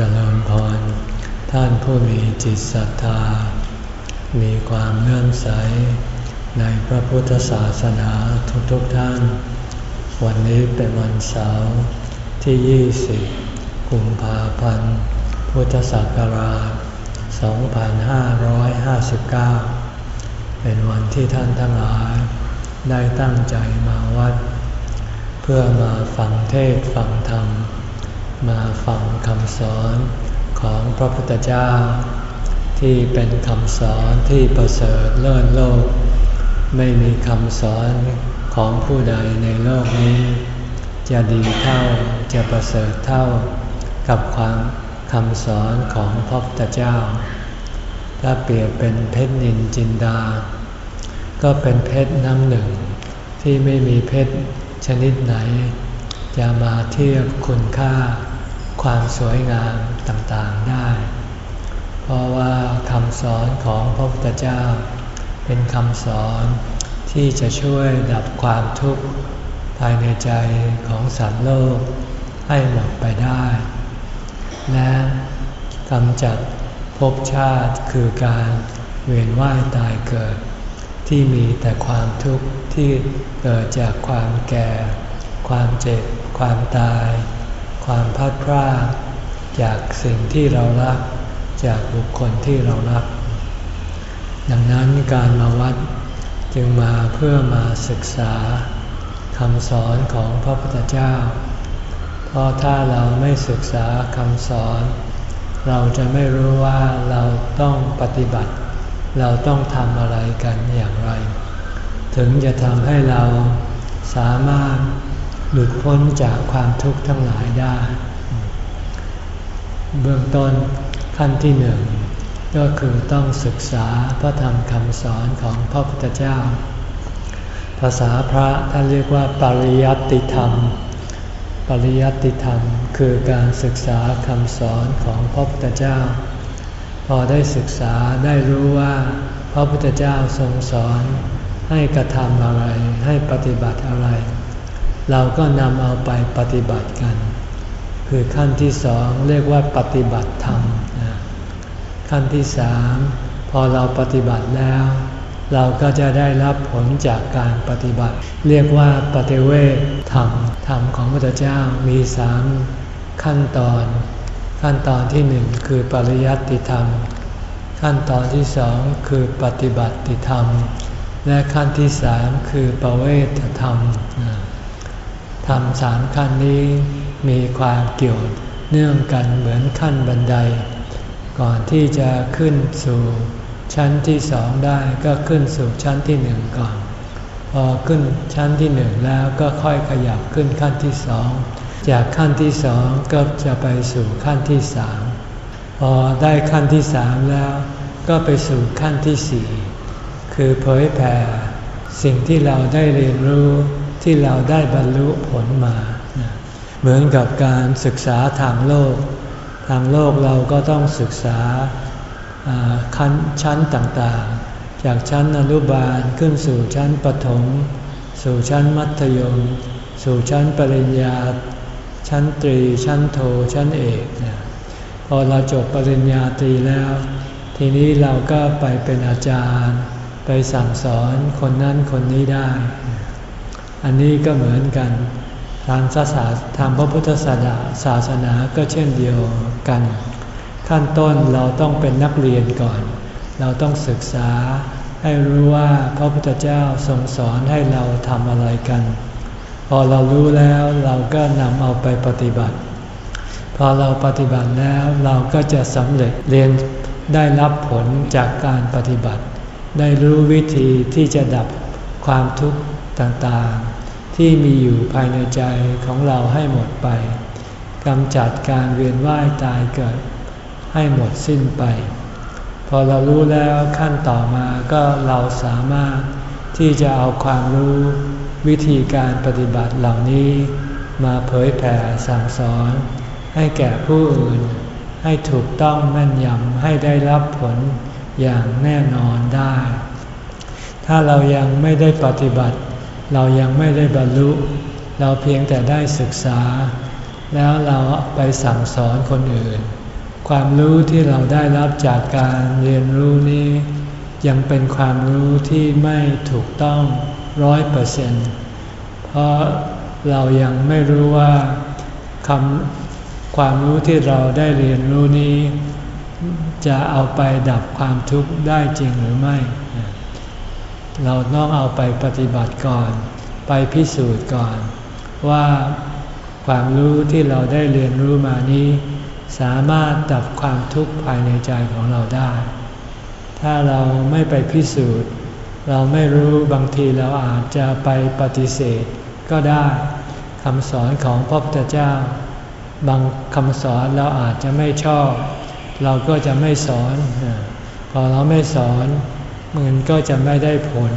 จริญพร ท่านผู้มีจิตศรัทธา มีความเลื่อมใส ในพระพุทธศาสนาทุกๆทท่าน วันนี้เป็นวันเสาร์ที่ 20 กุมภาพันธ์ พุทธศักราช 2559 เป็นวันที่ท่านทั้งหลาย ได้ตั้งใจมาวัด เพื่อมาฟังเทศฟังธรรม มาฟังคำสอนของพระพุทธเจ้า ที่เป็นคำสอนที่ประเสริฐเลิศโลก ไม่มีคำสอนของผู้ใดในโลกนี้ จะดีเท่าจะประเสริฐเท่ากับความคำสอนของพระพุทธเจ้า ถ้าเปรียบเป็นเพชรนินจินดา ก็เป็นเพชรน้ำหนึ่ง ที่ไม่มีเพชรชนิดไหน จะมาเทียบคุณค่า ความสวยงามต่างๆได้ เพราะว่าคำสอนของพระพุทธเจ้า เป็นคำสอนที่จะช่วยดับความทุกข์ภายในใจของสัตว์โลกให้หมดไปได้ และกำจัดภพชาติคือการเวียนว่ายตายเกิด ที่มีแต่ความทุกข์ที่เกิดจากความแก่ ความเจ็บ ความตาย ความพัดพลาดจากสิ่งที่เรารัก จากบุคคลที่เรารัก ดังนั้นการมาวัดจึงมาเพื่อมาศึกษาคำสอนของพระพุทธเจ้า เพราะถ้าเราไม่ศึกษาคำสอน เราจะไม่รู้ว่าเราต้องปฏิบัติ เราต้องทำอะไรกันอย่างไร ถึงจะทำให้เราสามารถ หลุดพ้นจากความทุกข์ทั้งหลายได้ เบื้องต้นขั้นที่หนึ่งก็คือต้องศึกษาพระธรรมคำสอนของพระพุทธเจ้า ภาษาพระท่านเรียกว่าปริยัติธรรม ปริยัติธรรมคือการศึกษาคำสอนของพระพุทธเจ้า พอได้ศึกษาได้รู้ว่าพระพุทธเจ้าทรงสอนให้กระทำอะไรให้ปฏิบัติอะไร เราก็นำเอาไปปฏิบัติกัน คือขั้นที่สองเรียกว่าปฏิบัติธรรม ขั้นที่สามพอเราปฏิบัติแล้ว เราก็จะได้รับผลจากการปฏิบัติ เรียกว่าปฏิเวทธรรม ธรรมของพระเจ้ามีสามขั้นตอน ขั้นตอนที่หนึ่งคือปริยัติธรรม ขั้นตอนที่สองคือปฏิบัติธรรม และขั้นที่สามคือปเวทธรรม ธรรมสามขั้นนี้มีความเกี่ยวเนื่องกันเหมือนขั้นบันได ก่อนที่จะขึ้นสู่ชั้นที่สองได้ก็ขึ้นสู่ชั้นที่หนึ่งก่อน พอขึ้นชั้นที่หนึ่งแล้วก็ค่อยขยับขึ้นขั้นที่สอง จากขั้นที่สองก็จะไปสู่ขั้นที่สามพอได้ขั้นที่สามแล้ว ก็ไปสู่ขั้นที่สี่คือเผยแผ่สิ่งที่เราได้เรียนรู้ ที่เราได้บรรลุผลมา เหมือนกับการศึกษาทางโลก ทางโลกเราก็ต้องศึกษาขั้นชั้นต่างๆ จากชั้นอนุบาลขึ้นสู่ชั้นปฐมสู่ชั้นมัธยม สู่ชั้นปริญญา ชั้นตรี ชั้นโท ชั้นเอกพอเราจบปริญญาตรีแล้ว ทีนี้เราก็ไปเป็นอาจารย์ ไปสั่งสอนคนนั้นคนนี้ได้ อันนี้ก็เหมือนกัน ทางศาสนาทางพระพุทธศาสนาศาสนาก็เช่นเดียวกัน ขั้นต้นเราต้องเป็นนักเรียนก่อน เราต้องศึกษาให้รู้ว่าพระพุทธเจ้าทรงสอนให้เราทำอะไรกัน พอเรารู้แล้วเราก็นำเอาไปปฏิบัติ พอเราปฏิบัติแล้วเราก็จะสำเร็จเรียนได้รับผลจากการปฏิบัติ ได้รู้วิธีที่จะดับความทุกข์ต่างๆ ที่มีอยู่ภายในใจของเราให้หมดไปกำจัดการเวียนว่ายตายเกิด ให้หมดสิ้นไป พอเรารู้แล้วขั้นต่อมาก็เราสามารถที่จะเอาความรู้วิธีการปฏิบัติเหล่านี้ มาเผยแผ่สั่งสอน ให้แก่ผู้อื่น ให้ถูกต้องแม่นยำให้ได้รับผลอย่างแน่นอนได้ ถ้าเรายังไม่ได้ปฏิบัติ เรายังไม่ได้บรรลุ เราเพียงแต่ได้ศึกษา แล้วเราไปสั่งสอนคนอื่น ความรู้ที่เราได้รับจากการเรียนรู้นี้ ยังเป็นความรู้ที่ไม่ถูกต้องร้อยเปอร์เซ็นต์เพราะเรายังไม่รู้ว่าคำความรู้ที่เราได้เรียนรู้นี้ จะเอาไปดับความทุกข์ได้จริงหรือไม่ เราต้องเอาไปปฏิบัติก่อน ไปพิสูจน์ก่อน ว่าความรู้ที่เราได้เรียนรู้มานี้ สามารถดับความทุกข์ภายในใจของเราได้ ถ้าเราไม่ไปพิสูจน์ เราไม่รู้บางทีเราอาจจะไปปฏิเสธ ก็ได้คำสอนของพระพุทธเจ้า บางคำสอนเราอาจจะไม่ชอบ เราก็จะไม่สอน พอเราไม่สอน มันก็จะไม่ได้ผล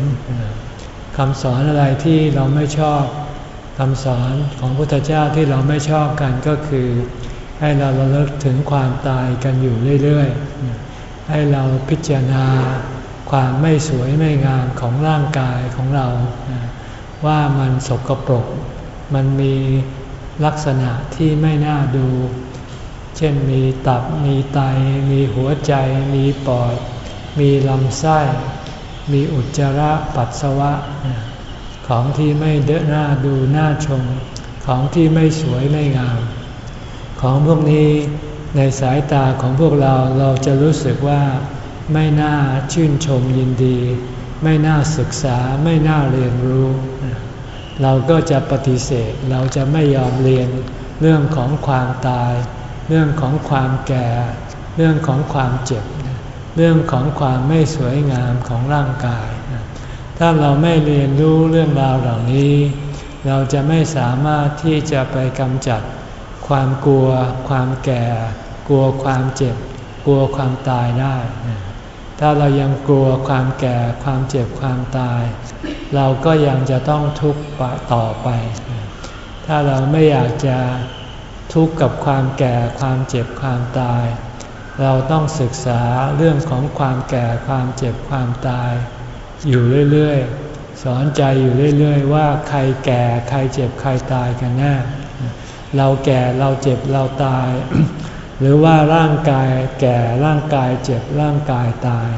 คำสอนอะไรที่เราไม่ชอบคำสอนของพระพุทธเจ้าที่เราไม่ชอบกันก็คือ ให้เราระลึกถึงความตายกันอยู่เรื่อยๆ ให้เราพิจารณาความไม่สวยไม่งามของร่างกายของเรา ว่ามันสกปรก มันมีลักษณะที่ไม่น่าดู เช่นมีตับมีไต มีหัวใจ มีปอด มีลำไส้ มีอุจจาระปัสสาวะ ของที่ไม่เดน่าดูน่าชม ของที่ไม่สวยไม่งาม ของพวกนี้ในสายตาของพวกเราเราจะรู้สึกว่าไม่น่าชื่นชมยินดี ไม่น่าศึกษาไม่น่าเรียนรู้ เราก็จะปฏิเสธเราจะไม่ยอมเรียนเรื่องของความตาย เรื่องของความแก่ เรื่องของความเจ็บ เรื่องของความไม่สวยงามของร่างกาย ถ้าเราไม่เรียนรู้เรื่องราวเหล่านี้ เราจะไม่สามารถที่จะไปกำจัด ความกลัว ความแก่ กลัวความเจ็บ กลัวความตายได้ ถ้าเรายังกลัวความแก่ ความเจ็บ ความตาย เราก็ยังจะต้องทุกข์ต่อไป ถ้าเราไม่อยากจะทุกข์กับความแก่ ความเจ็บ ความตาย เราต้องศึกษาเรื่องของความแก่ความเจ็บความตาย อยู่เรื่อยๆ สอนใจอยู่เรื่อยๆ ว่าใครแก่ใครเจ็บใครตายกันแน่ เราแก่เราเจ็บเราตาย หรือว่าร่างกายแก่ร่างกายเจ็บร่างกายตาย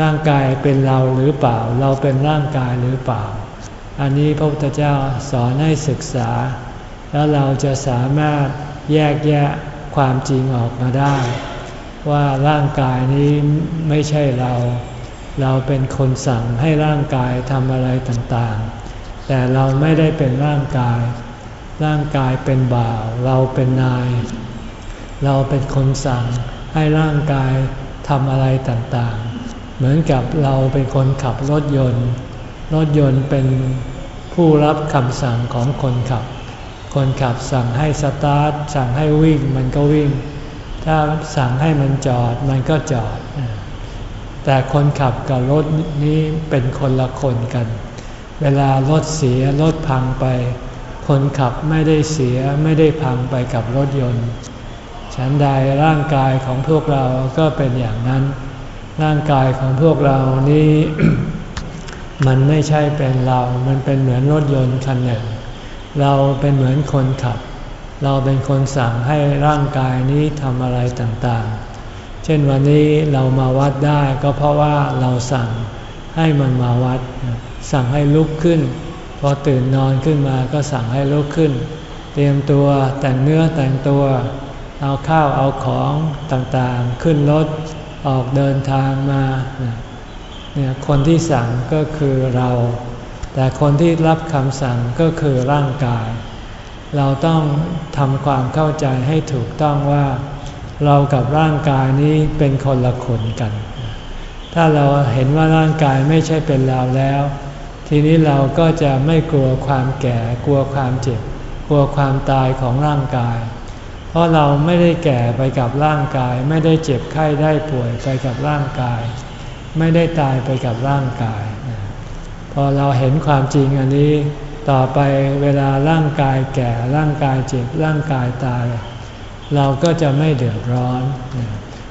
ร่างกายเป็นเราหรือเปล่า เราเป็นร่างกายหรือเปล่า อันนี้พระพุทธเจ้าสอนให้ศึกษา แล้วเราจะสามารถแยกแยะความจริงออกมาได้ ว่าร่างกายนี้ไม่ใช่เรา เราเป็นคนสั่งให้ร่างกายทำอะไรต่างๆ แต่เราไม่ได้เป็นร่างกาย ร่างกายเป็นบ่าว เราเป็นนาย เราเป็นคนสั่งให้ร่างกายทำอะไรต่างๆ เหมือนกับเราเป็นคนขับรถยนต์ รถยนต์เป็นผู้รับคำสั่งของคนขับ คนขับสั่งให้สตาร์ทสั่งให้วิ่งมันก็วิ่ง ถ้าสั่งให้มันจอดมันก็จอด แต่คนขับกับรถนี้เป็นคนละคนกัน เวลารถเสียรถพังไป คนขับไม่ได้เสียไม่ได้พังไปกับรถยนต์ ฉันใดร่างกายของพวกเราก็เป็นอย่างนั้น ร่างกายของพวกเรานี้ มันไม่ใช่เป็นเรา มันเป็นเหมือนรถยนต์คันหนึ่ง เราเป็นเหมือนคนขับ เราเป็นคนสั่งให้ร่างกายนี้ทำอะไรต่างๆ เช่นวันนี้เรามาวัดได้ก็เพราะว่าเราสั่งให้มันมาวัด สั่งให้ลุกขึ้น พอตื่นนอนขึ้นมาก็สั่งให้ลุกขึ้น เตรียมตัวแต่งเนื้อแต่งตัว เอาข้าวเอาของต่างๆ ขึ้นรถออกเดินทางมาเนี่ยคนที่สั่งก็คือเรา แต่คนที่รับคำสั่งก็คือร่างกาย เราต้องทำความเข้าใจให้ถูกต้องว่า เรากับร่างกายนี้เป็นคนละคนกัน ถ้าเราเห็นว่าร่างกายไม่ใช่เป็นเราแล้ว ทีนี้เราก็จะไม่กลัวความแก่ กลัวความเจ็บ กลัวความตายของร่างกาย เพราะเราไม่ได้แก่ไปกับร่างกาย ไม่ได้เจ็บไข้ได้ป่วยไปกับร่างกาย ไม่ได้ตายไปกับร่างกาย พอเราเห็นความจริงอันนี้ ต่อไปเวลาร่างกายแก่ร่างกายเจ็บร่างกายตาย เราก็จะไม่เดือดร้อน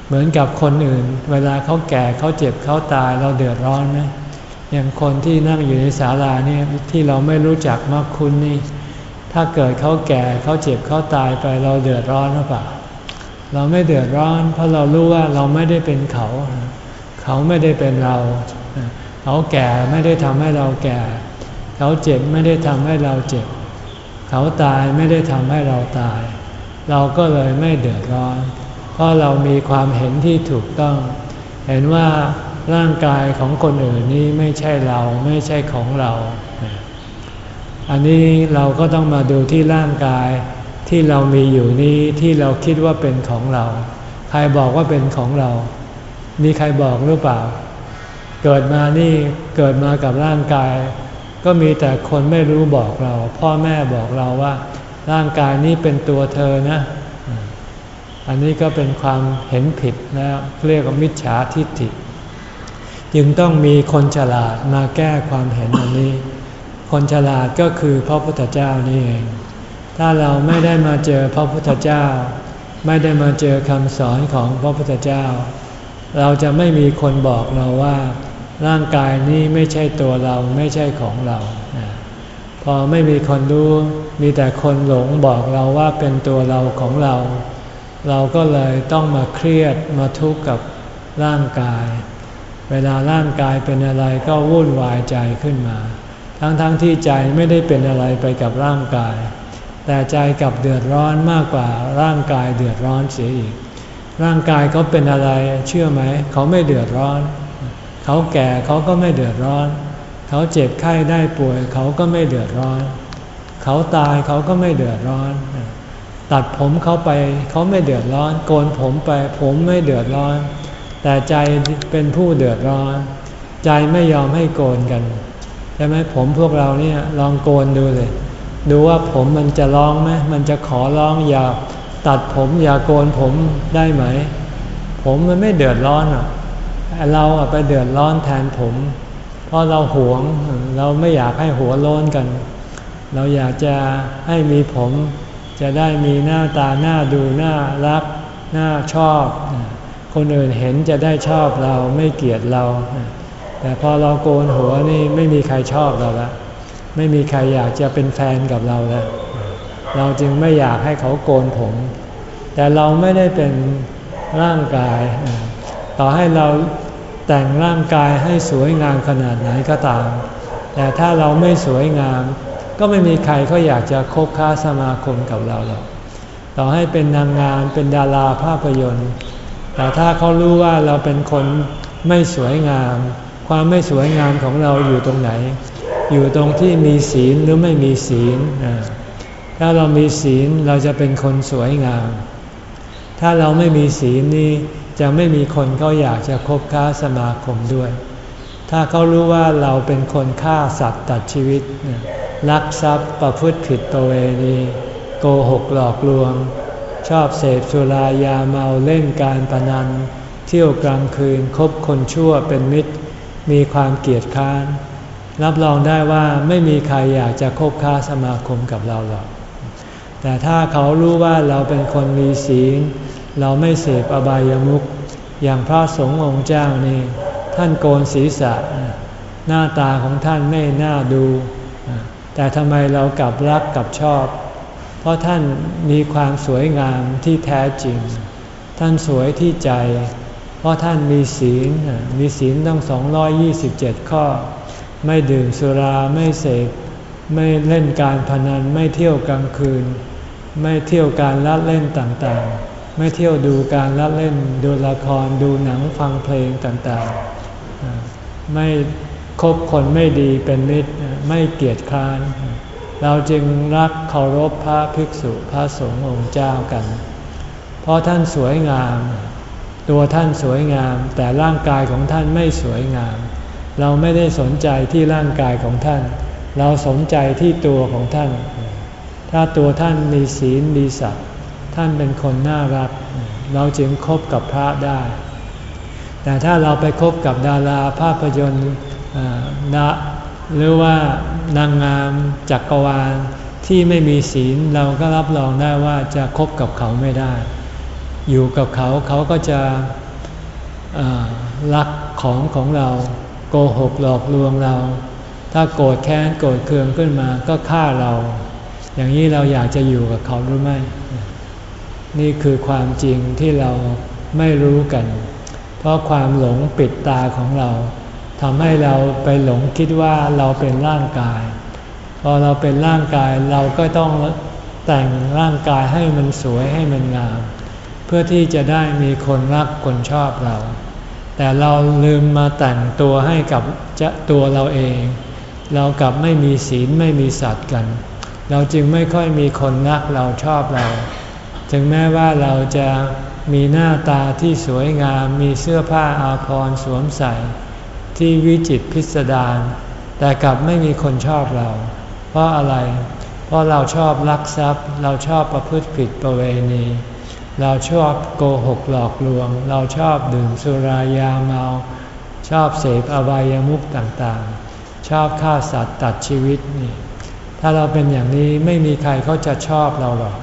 เหมือนกับคนอื่น เวลาเขาแก่เขาเจ็บเขาตายเราเดือดร้อนไหมอย่างคนที่นั่งอยู่ในศาลาเนี่ยที่เราไม่รู้จักมากคุณนี่ ถ้าเกิดเขาแก่เขาเจ็บเขาตายไปเราเดือดร้อนหรือเปล่าเราไม่เดือดร้อน เพราะเรารู้ว่าเราไม่ได้เป็นเขา เขาไม่ได้เป็นเรา เขาแก่ไม่ได้ทำให้เราแก่ เขาเจ็บไม่ได้ทำให้เราเจ็บ เขาตายไม่ได้ทำให้เราตาย เราก็เลยไม่เดือดร้อน เพราะเรามีความเห็นที่ถูกต้อง เห็นว่าร่างกายของคนอื่นนี้ไม่ใช่เราไม่ใช่ของเรา อันนี้เราก็ต้องมาดูที่ร่างกายที่เรามีอยู่นี้ที่เราคิดว่าเป็นของเรา ใครบอกว่าเป็นของเรา มีใครบอกหรือเปล่า เกิดมานี่เกิดมากับร่างกาย ก็มีแต่คนไม่รู้บอกเรา พ่อแม่บอกเราว่า ร่างกายนี้เป็นตัวเธอนะ อันนี้ก็เป็นความเห็นผิดนะเรียกว่ามิจฉาทิฏฐิ จึงต้องมีคนฉลาดมาแก้ความเห็นอันนี้ คนฉลาดก็คือพระพุทธเจ้านี่เอง ถ้าเราไม่ได้มาเจอพระพุทธเจ้า ไม่ได้มาเจอคำสอนของพระพุทธเจ้า เราจะไม่มีคนบอกเราว่า ร่างกายนี้ไม่ใช่ตัวเราไม่ใช่ของเรา พอไม่มีคนรู้มีแต่คนหลงบอกเราว่าเป็นตัวเราของเรา เราก็เลยต้องมาเครียดมาทุกข์กับร่างกาย เวลาร่างกายเป็นอะไรก็วุ่นวายใจขึ้นมา ทั้งๆทที่ใจไม่ได้เป็นอะไรไปกับร่างกาย แต่ใจกับเดือดร้อนมากกว่าร่างกายเดือดร้อนเสียอีก ร่างกายเขาเป็นอะไรเชื่อไหม เขาไม่เดือดร้อนเขาแก่เขาก็ไม่เดือดร้อน เขาเจ็บไข้ได้ป่วย เขาก็ไม่เดือดร้อน เขาตายเขาก็ไม่เดือดร้อน ตัดผมเขาไปเขาไม่เดือดร้อน โกนผมไปผมไม่เดือดร้อน แต่ใจเป็นผู้เดือดร้อน ใจไม่ยอมให้โกนกันใช่ไหมผมพวกเราเนี่ยลองโกนดูเลยดูว่าผมมันจะร้องไหมมันจะขอร้องอย่าตัดผมอย่าโกนผมได้ไหม ผมมันไม่เดือดร้อนอ่ เราไปเดือดร้อนแทนผม เพราะเราหวงเราไม่อยากให้หัวโล้นกัน เราอยากจะให้มีผม จะได้มีหน้าตาหน้าดูน่ารักน่าชอบ คนอื่นเห็นจะได้ชอบเราไม่เกลียดเรา แต่พอเราโกนหัวนี่ไม่มีใครชอบเราละไม่มีใครอยากจะเป็นแฟนกับเราแล้ว เราจึงไม่อยากให้เขาโกนผม แต่เราไม่ได้เป็นร่างกาย ต่อให้เรา แต่งร่างกายให้สวยงามขนาดไหนก็ตาม แต่ถ้าเราไม่สวยงาม ก็ไม่มีใครเขาอยากจะคบค้าสมาคมกับเราหรอกต่อให้เป็นนางงามเป็นดาราภาพยนตร์ แต่ถ้าเขารู้ว่าเราเป็นคนไม่สวยงาม ความไม่สวยงามของเราอยู่ตรงไหน อยู่ตรงที่มีศีลหรือไม่มีศีล ถ้าเรามีศีลเราจะเป็นคนสวยงาม ถ้าเราไม่มีศีลนี่ จะไม่มีคนเขาอยากจะคบค้าสมาคมด้วย ถ้าเขารู้ว่าเราเป็นคนฆ่าสัตว์ตัดชีวิตลักทรัพย์ประพฤติผิดตัวเองโกหกหลอกลวง ชอบเสพสุรายาเมาเล่นการพนัน เที่ยวกลางคืนคบคนชั่วเป็นมิตร มีความเกลียดค้าน รับรองได้ว่าไม่มีใครอยากจะคบค้าสมาคมกับเราหรอกแต่ถ้าเขารู้ว่าเราเป็นคนมีศีล เราไม่เสพอบายามุขอย่างพระสงฆ์องค์เจ้านี่ท่านโกนศีรษะ หน้าตาของท่านไม่น่าดู แต่ทำไมเรากลับรักกับชอบ เพราะท่านมีความสวยงามที่แท้จริง ท่านสวยที่ใจ เพราะท่านมีศีลมีศีลตั้ง 227 ข้อ ไม่ดื่มสุราไม่เสพไม่เล่นการพนันไม่เที่ยวกลางคืน ไม่เที่ยวการลัดเล่นต่างๆ ไม่เที่ยวดูการลัดเล่นดูละครดูหนังฟังเพลงต่างๆ ไม่คบคนไม่ดีเป็นมิตรไม่เกียจคร้าน เราจึงรักเคารพพระภิกษุพระสงฆ์องค์เจ้ากัน เพราะท่านสวยงาม ตัวท่านสวยงาม แต่ร่างกายของท่านไม่สวยงาม เราไม่ได้สนใจที่ร่างกายของท่าน เราสนใจที่ตัวของท่าน ถ้าตัวท่านมีศีลมีสัตว์ ท่านเป็นคนน่ารัก เราจึงคบกับพระได้ แต่ถ้าเราไปคบกับดาราภาพยนตร์นะหรือว่านางงามจักรวาลที่ไม่มีศีลเราก็รับรองได้ว่าจะคบกับเขาไม่ได้ อยู่กับเขาเขาก็จะรักของของเรา โกหกหลอกลวงเรา ถ้าโกรธแค้นโกรธเคืองขึ้นมาก็ฆ่าเรา อย่างนี้เราอยากจะอยู่กับเขาหรือไม่ นี่คือความจริงที่เราไม่รู้กัน เพราะความหลงปิดตาของเราทำให้เราไปหลงคิดว่าเราเป็นร่างกาย พอเราเป็นร่างกายเราก็ต้องแต่งร่างกายให้มันสวยให้มันงาม เพื่อที่จะได้มีคนรักคนชอบเรา แต่เราลืมมาแต่งตัวให้กับจะตัวเราเอง เรากลับไม่มีศีลไม่มีสัตว์กัน เราจึงไม่ค่อยมีคนรักเราชอบเรา ถึงแม้ว่าเราจะมีหน้าตาที่สวยงาม มีเสื้อผ้าอาภรณ์สวมใส่ ที่วิจิตพิสดาร แต่กลับไม่มีคนชอบเรา เพราะอะไร เพราะเราชอบลักทรัพย์ เราชอบประพฤติผิดประเวณี เราชอบโกหกหลอกลวง เราชอบดื่มสุรายาเมา ชอบเสพอบายามุขต่างๆ ชอบฆ่าสัตว์ตัดชีวิตนี่ ถ้าเราเป็นอย่างนี้ไม่มีใครเขาจะชอบเราหรอก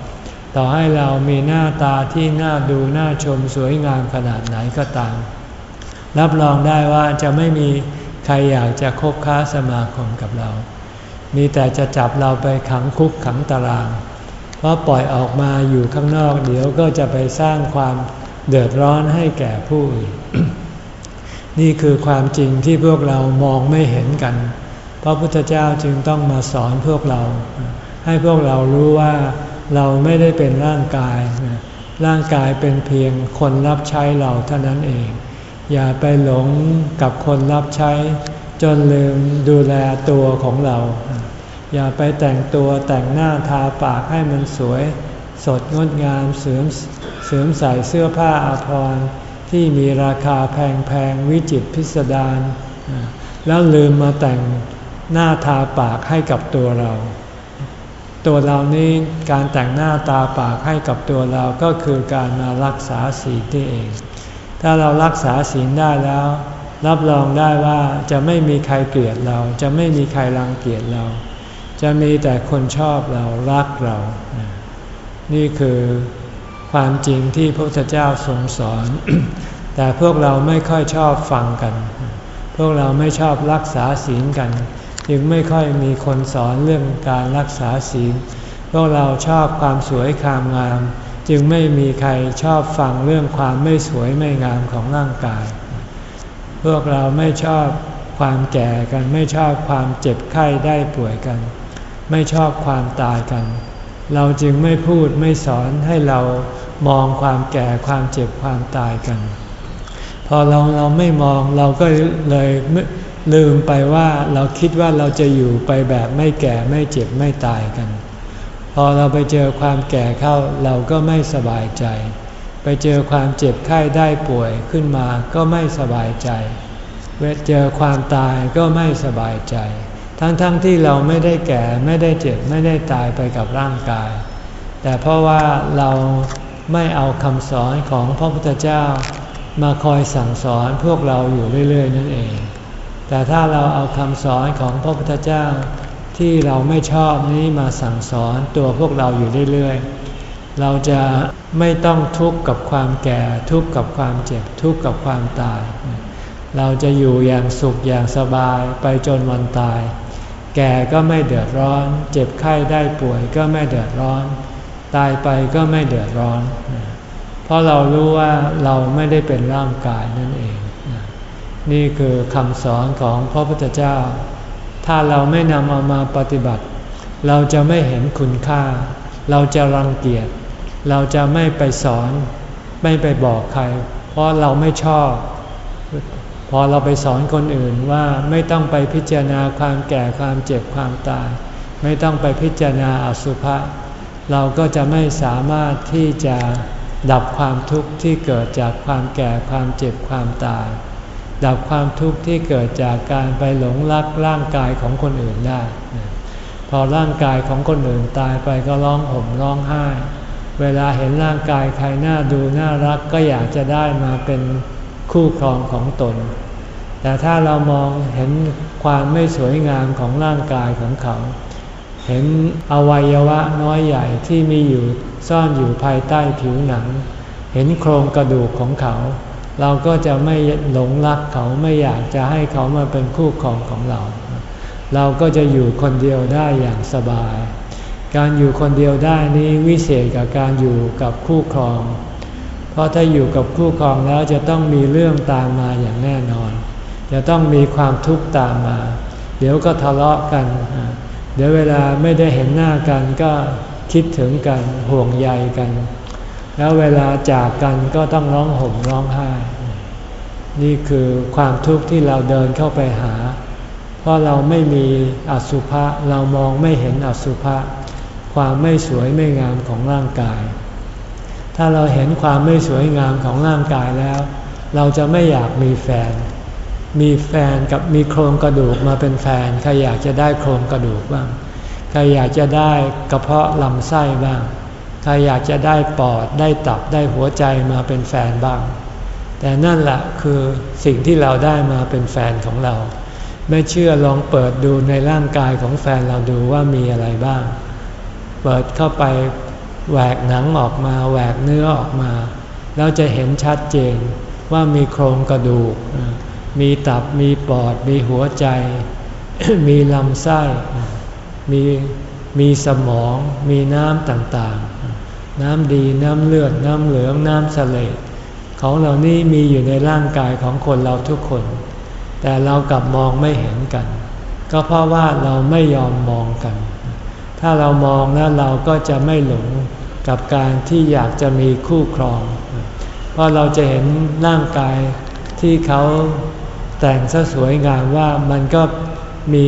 ต่อให้เรามีหน้าตาที่น่าดูน่าชมสวยงามขนาดไหนก็ตาม รับรองได้ว่าจะไม่มีใครอยากจะคบค้าสมาคมกับเรา มีแต่จะจับเราไปขังคุกขังตาราง เพราะปล่อยออกมาอยู่ข้างนอกเดี๋ยวก็จะไปสร้างความเดือดร้อนให้แก่ผู้อื่น นี่คือความจริงที่พวกเรามองไม่เห็นกัน พระพุทธเจ้าจึงต้องมาสอนพวกเรา ให้พวกเรารู้ว่า เราไม่ได้เป็นร่างกาย ร่างกายเป็นเพียงคนรับใช้เราเท่านั้นเอง อย่าไปหลงกับคนรับใช้ จนลืมดูแลตัวของเรา อย่าไปแต่งตัวแต่งหน้าทาปากให้มันสวย สดงดงามเสริมเสริมใส่เสื้อผ้าอาภรณ์ที่มีราคาแพงๆวิจิตพิสดารแล้วลืมมาแต่งหน้าทาปากให้กับตัวเรา ตัวเรานี้การแต่งหน้าตาปากให้กับตัวเราก็คือการมารักษาศีลที่เอง ถ้าเรารักษาศีลได้แล้ว รับรองได้ว่าจะไม่มีใครเกลียดเรา จะไม่มีใครรังเกียจเรา จะมีแต่คนชอบเรารักเรา นี่คือความจริงที่พระพุทธเจ้าทรงสอน แต่พวกเราไม่ค่อยชอบฟังกัน พวกเราไม่ชอบรักษาศีลกัน จึงไม่ค่อยมีคนสอนเรื่องการรักษาศีลพวกเราชอบความสวยความงาม จึงไม่มีใครชอบฟังเรื่องความไม่สวยไม่งามของร่างกาย พวกเราไม่ชอบความแก่กันไม่ชอบความเจ็บไข้ได้ป่วยกัน ไม่ชอบความตายกัน เราจึงไม่พูดไม่สอนให้เรามองความแก่ความเจ็บความตายกัน พอเราเราไม่มองเราก็เลย ลืมไปว่าเราคิดว่าเราจะอยู่ไปแบบไม่แก่ไม่เจ็บไม่ตายกัน พอเราไปเจอความแก่เข้าเราก็ไม่สบายใจ ไปเจอความเจ็บไข้ได้ป่วยขึ้นมาก็ไม่สบายใจ เวทเจอความตายก็ไม่สบายใจ ทั้งๆทที่เราไม่ได้แก่ไม่ได้เจ็บไม่ได้ตายไปกับร่างกาย แต่เพราะว่าเราไม่เอาคำสอนของพระพุทธเจ้ามาคอยสั่งสอนพวกเราอยู่เรื่อยๆนั่นเอง แต่ถ้าเราเอาคำสอนของพระพุทธเจ้าที่เราไม่ชอบนี้มาสั่งสอนตัวพวกเราอยู่เรื่อยๆ เราจะไม่ต้องทุกข์กับความแก่ ทุกข์กับความเจ็บ ทุกข์กับความตาย เราจะอยู่อย่างสุขอย่างสบายไปจนวันตาย แก่ก็ไม่เดือดร้อน เจ็บไข้ได้ป่วยก็ไม่เดือดร้อน ตายไปก็ไม่เดือดร้อน เพราะเรารู้ว่าเราไม่ได้เป็นร่างกายนั่นเอง นี่คือคำสอนของพระพุทธเจ้า ถ้าเราไม่นำเอามาปฏิบัติ เราจะไม่เห็นคุณค่า เราจะรังเกียจ เราจะไม่ไปสอน ไม่ไปบอกใคร เพราะเราไม่ชอบ พอเราไปสอนคนอื่นว่าไม่ต้องไปพิจารณาความแก่ความเจ็บความตาย ไม่ต้องไปพิจารณาอสุภะ เราก็จะไม่สามารถที่จะดับความทุกข์ที่เกิดจากความแก่ความเจ็บความตาย ดับความทุกข์ที่เกิดจากการไปหลงรักร่างกายของคนอื่นได้ พอร่างกายของคนอื่นตายไปก็ร้องห่มร้องไห้ เวลาเห็นร่างกายใครน่าดูน่ารักก็อยากจะได้มาเป็นคู่ครองของตน แต่ถ้าเรามองเห็นความไม่สวยงามของร่างกายของเขา เห็นอวัยวะน้อยใหญ่ที่มีอยู่ซ่อนอยู่ภายใต้ผิวหนัง เห็นโครงกระดูกของเขา เราก็จะไม่หลงรักเขาไม่อยากจะให้เขามาเป็นคู่ครองของเรา เราก็จะอยู่คนเดียวได้อย่างสบาย การอยู่คนเดียวได้นี้วิเศษกับการอยู่กับคู่ครอง เพราะถ้าอยู่กับคู่ครองแล้วจะต้องมีเรื่องตามมาอย่างแน่นอน จะต้องมีความทุกข์ตามมา เดี๋ยวก็ทะเลาะกัน เดี๋ยวเวลาไม่ได้เห็นหน้ากันก็คิดถึงกันห่วงใยกัน แล้วเวลาจากกันก็ต้องร้องห่มร้องไห้ นี่คือความทุกข์ที่เราเดินเข้าไปหา เพราะเราไม่มีอสุภะเรามองไม่เห็นอสุภะความไม่สวยไม่งามของร่างกาย ถ้าเราเห็นความไม่สวยงามของร่างกายแล้ว เราจะไม่อยากมีแฟน มีแฟนกับมีโครงกระดูกมาเป็นแฟนใครอยากจะได้โครงกระดูกบ้างใครอยากจะได้กระเพาะลำไส้บ้าง ใครอยากจะได้ปอดได้ตับได้หัวใจมาเป็นแฟนบ้าง แต่นั่นแหละคือสิ่งที่เราได้มาเป็นแฟนของเรา ไม่เชื่อลองเปิดดูในร่างกายของแฟนเราดูว่ามีอะไรบ้าง เปิดเข้าไปแหวกหนังออกมาแหวกเนื้อออกมา แล้วจะเห็นชัดเจนว่ามีโครงกระดูก มีตับมีปอด มีหัวใจ มีลำไส้ มีมีสมอง มีน้ำต่างๆ น้ำดีน้ำเลือดน้ำเหลืองน้ำสเลดของเหล่านี้มีอยู่ในร่างกายของคนเราทุกคน แต่เรากลับมองไม่เห็นกัน ก็เพราะว่าเราไม่ยอมมองกัน ถ้าเรามองแล้วเราก็จะไม่หลงกับการที่อยากจะมีคู่ครอง เพราะเราจะเห็นร่างกายที่เขาแต่งซะสวยงามว่ามันก็มี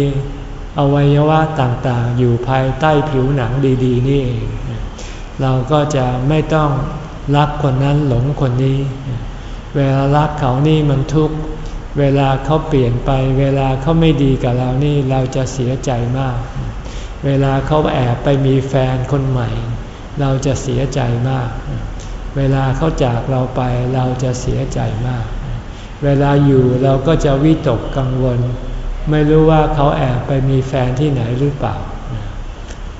อวัยวะต่างๆ อยู่ภายใต้ผิวหนังดี ๆ นี่เอง เราก็จะไม่ต้องรักคนนั้นหลงคนนี้ เวลารักเขานี่มันทุกข์ เวลาเขาเปลี่ยนไป เวลาเขาไม่ดีกับเรานี่เราจะเสียใจมาก เวลาเขาแอบไปมีแฟนคนใหม่ เราจะเสียใจมาก เวลาเขาจากเราไปเราจะเสียใจมาก เวลาอยู่เราก็จะวิตกกังวล ไม่รู้ว่าเขาแอบไปมีแฟนที่ไหนหรือเปล่า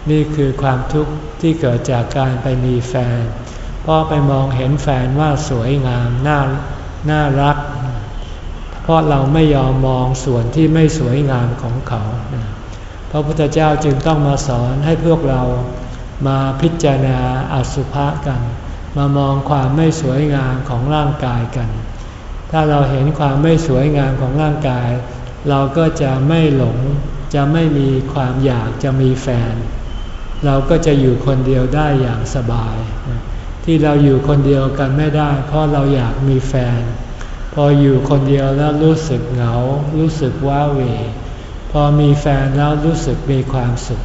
นี่คือความทุกข์ที่เกิดจากการไปมีแฟน เพราะไปมองเห็นแฟนว่าสวยงาม น่า น่ารัก เพราะเราไม่ยอมมองส่วนที่ไม่สวยงามของเขา พระพุทธเจ้าจึงต้องมาสอนให้พวกเรามาพิจารณาอสุภะกัน มามองความไม่สวยงามของร่างกายกัน ถ้าเราเห็นความไม่สวยงามของร่างกาย เราก็จะไม่หลง จะไม่มีความอยากจะมีแฟน เราก็จะอยู่คนเดียวได้อย่างสบาย ที่เราอยู่คนเดียวกันไม่ได้ เพราะเราอยากมีแฟน พออยู่คนเดียวแล้วรู้สึกเหงา รู้สึกว้าเหวพอมีแฟนแล้วรู้สึกมีความสุข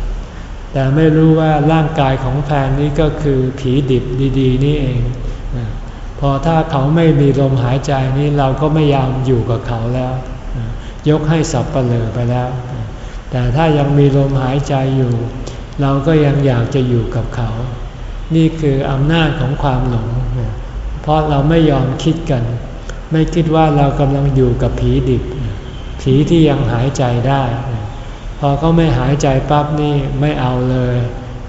แต่ไม่รู้ว่าร่างกายของแฟนนี้ก็คือผีดิบดีๆ นี่เอง พอถ้าเขาไม่มีลมหายใจนี้เราก็ไม่ยอมอยู่กับเขาแล้ว ยกให้สับเปลือไปแล้ว แต่ถ้ายังมีลมหายใจอยู่ เราก็ยังอยากจะอยู่กับเขา นี่คืออำนาจของความหลง เพราะเราไม่ยอมคิดกัน ไม่คิดว่าเรากำลังอยู่กับผีดิบ ผีที่ยังหายใจได้ พอเขาไม่หายใจปั๊บนี่ไม่เอาเลย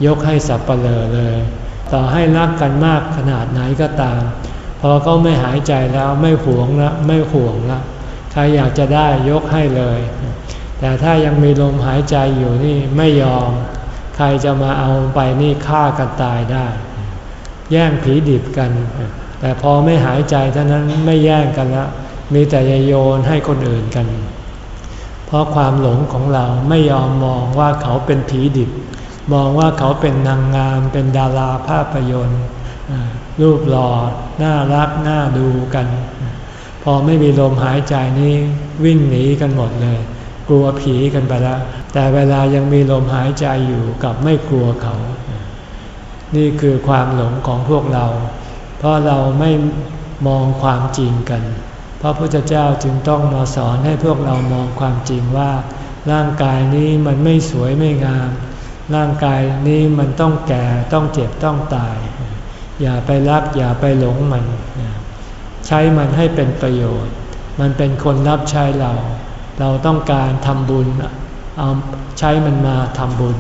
ยกให้สับเปลอเลย ต่อให้รักกันมากขนาดไหนก็ตาม พอเขาไม่หายใจแล้วไม่หวงละไม่ห่วงละใครอยากจะได้ยกให้เลย แต่ถ้ายังมีลมหายใจอยู่นี่ไม่ยอม ใครจะมาเอาไปนี่ฆ่ากันตายได้ แย่งผีดิบกัน แต่พอไม่หายใจเท่านั้นไม่แย่งกันละมีแต่ยโยนให้คนอื่นกัน เพราะความหลงของเราไม่ยอมมองว่าเขาเป็นผีดิบ มองว่าเขาเป็นนางงามเป็นดาราภาพยนตร์รูปหล่อน่ารักน่าดูกัน พอไม่มีลมหายใจนี้วิ่งหนีกันหมดเลย กลัวผีกันไปแล้ว แต่เวลายังมีลมหายใจอยู่กับไม่กลัวเขา นี่คือความหลงของพวกเรา เพราะเราไม่มองความจริงกัน พระพุทธเจ้าจึงต้องมาสอนให้พวกเรามองความจริงว่า ร่างกายนี้มันไม่สวยไม่งาม ร่างกายนี้มันต้องแก่ต้องเจ็บต้องตาย อย่าไปรักอย่าไปหลงมัน ใช้มันให้เป็นประโยชน์ มันเป็นคนรับใช้เรา เราต้องการทำบุญ เอาใช้มันมาทำบุญ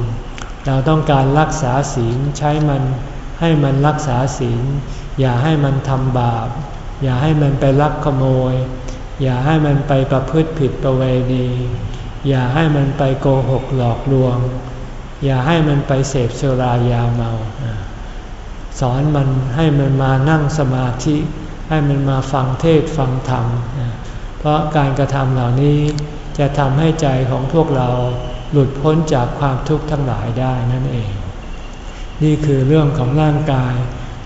เราต้องการรักษาศีลใช้มันให้มันรักษาศีล อย่าให้มันทำบาป อย่าให้มันไปลักขโมย อย่าให้มันไปประพฤติผิดประเวณี อย่าให้มันไปโกหกหลอกลวง อย่าให้มันไปเสพสุรายาเมา สอนมันให้มันมานั่งสมาธิ ให้มันมาฟังเทศฟังธรรม เพราะการกระทำเหล่านี้ จะทำให้ใจของพวกเราหลุดพ้นจากความทุกข์ทั้งหลายได้นั่นเอง นี่คือเรื่องของร่างกาย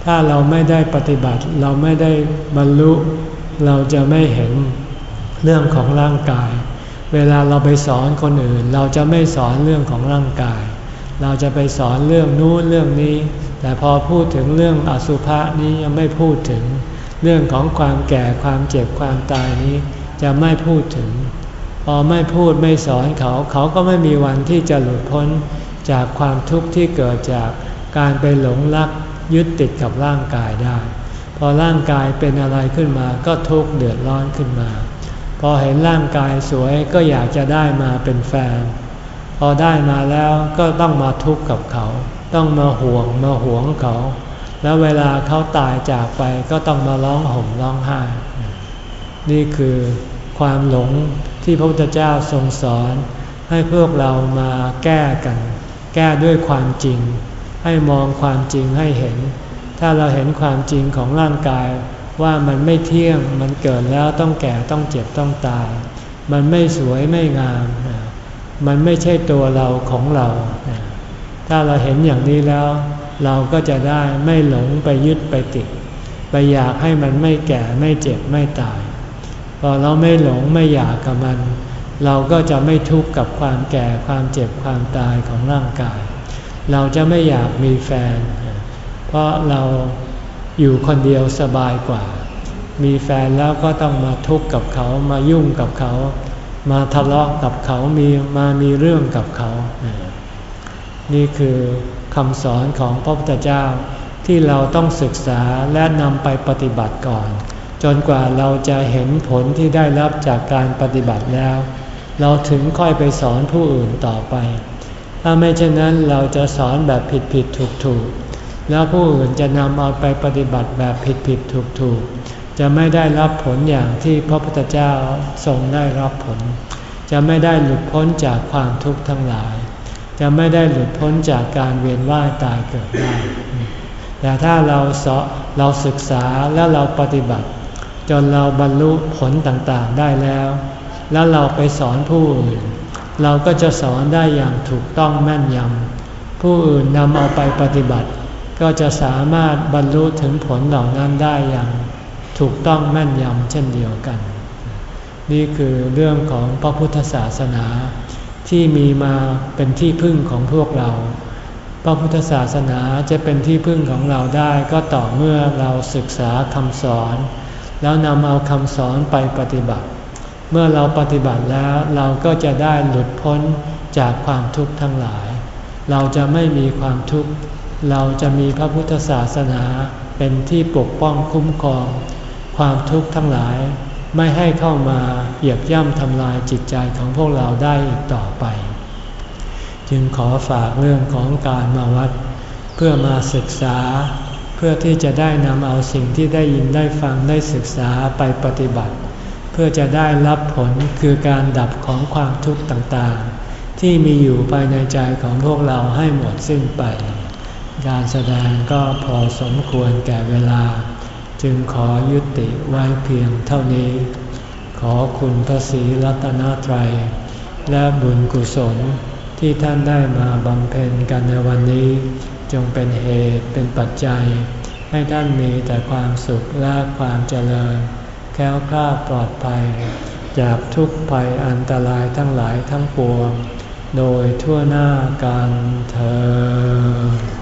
ถ้าเราไม่ได้ปฏิบัติเราไม่ได้บรรลุเราจะไม่เห็นเรื่องของร่างกาย เวลาเราไปสอนคนอื่น เราจะไม่สอนเรื่องของร่างกาย เราจะไปสอนเรื่องนู้นเรื่องนี้ แต่พอพูดถึงเรื่องอสุภะนี้ยังไม่พูดถึง เรื่องของความแก่ความเจ็บความตายนี้จะไม่พูดถึง พอไม่พูดไม่สอนเขา เขาก็ไม่มีวันที่จะหลุดพ้นจากความทุกข์ที่เกิดจากการไปหลงรักยึดติดกับร่างกายได้ พอร่างกายเป็นอะไรขึ้นมาก็ทุกข์เดือดร้อนขึ้นมา พอเห็นร่างกายสวยก็อยากจะได้มาเป็นแฟน พอได้มาแล้วก็ต้องมาทุกข์กับเขา ต้องมาห่วงมาหวงเขา แล้วเวลาเขาตายจากไปก็ต้องมาร้องห่มร้องไห้ นี่คือความหลง ที่พระพุทธเจ้าทรงสอนให้พวกเรามาแก้กัน แก้ด้วยความจริง ให้มองความจริงให้เห็น ถ้าเราเห็นความจริงของร่างกายว่ามันไม่เที่ยงมันเกิดแล้วต้องแก่ต้องเจ็บต้องตาย มันไม่สวยไม่งาม มันไม่ใช่ตัวเราของเรา ถ้าเราเห็นอย่างนี้แล้ว เราก็จะได้ไม่หลงไปยึดไปติด ไปอยากให้มันไม่แก่ไม่เจ็บไม่ตาย พอเราไม่หลงไม่อยากกับมัน เราก็จะไม่ทุกข์กับความแก่ความเจ็บความตายของร่างกาย เราจะไม่อยากมีแฟน เพราะเราอยู่คนเดียวสบายกว่า มีแฟนแล้วก็ต้องมาทุกข์กับเขามายุ่งกับเขา มาทะเลาะกับเขามีมามีเรื่องกับเขา นี่คือคำสอนของพระพุทธเจ้าที่เราต้องศึกษาและนำไปปฏิบัติก่อน จนกว่าเราจะเห็นผลที่ได้รับจากการปฏิบัติแล้ว เราถึงค่อยไปสอนผู้อื่นต่อไป ถ้าไม่เช่นนั้นเราจะสอนแบบผิดผิดถูกถูกแล้วผู้อื่นจะนำเอาไปปฏิบัติแบบผิดผิดถูกถูกจะไม่ได้รับผลอย่างที่พระพุทธเจ้าทรงได้รับผล จะไม่ได้หลุดพ้นจากความทุกข์ทั้งหลาย จะไม่ได้หลุดพ้นจากการเวียนว่ายตายเกิดได้แต่ถ้าเราสเราศึกษาแล้วเราปฏิบัติ จนเราบรรลุผลต่างๆได้แล้ว แล้วเราไปสอนผู้อื่น เราก็จะสอนได้อย่างถูกต้องแม่นยำผู้อื่นนำเอาไปปฏิบัติ ก็จะสามารถบรรลุถึงผลเหล่านั้นได้อย่างถูกต้องแม่นยำเช่นเดียวกัน นี่คือเรื่องของพระพุทธศาสนา ที่มีมาเป็นที่พึ่งของพวกเรา พระพุทธศาสนาจะเป็นที่พึ่งของเราได้ก็ต่อเมื่อเราศึกษาคำสอน แล้วนำเอาคำสอนไปปฏิบัติ เมื่อเราปฏิบัติแล้วเราก็จะได้หลุดพ้นจากความทุกข์ทั้งหลาย เราจะไม่มีความทุกข์ เราจะมีพระพุทธศาสนาเป็นที่ปกป้องคุ้มครอง ความทุกข์ทั้งหลาย ไม่ให้เข้ามาเหยียบย่ำทำลายจิตใจของพวกเราได้อีกต่อไป จึงขอฝากเรื่องของการมาวัด เพื่อมาศึกษา พื่อที่จะได้นำเอาสิ่งที่ได้ยินได้ฟังได้ศึกษาไปปฏิบัติ เพื่อจะได้รับผลคือการดับของความทุกข์ต่างๆ ที่มีอยู่ภายในใจของพวกเราให้หมดสิ้นไป การแสดงก็พอสมควรแก่เวลา จึงขอยุติไว้เพียงเท่านี้ ขอคุณพระศรีรัตนตรัย และบุญกุศลที่ท่านได้มาบำเพ็ญกันในวันนี้ จงเป็นเหตุเป็นปัจจัย ให้ท่านมีแต่ความสุขและความเจริญ แค้วคลาดปลอดภัย จากทุกภัยอันตรายทั้งหลายทั้งปวง โดยทั่วหน้ากันเธอ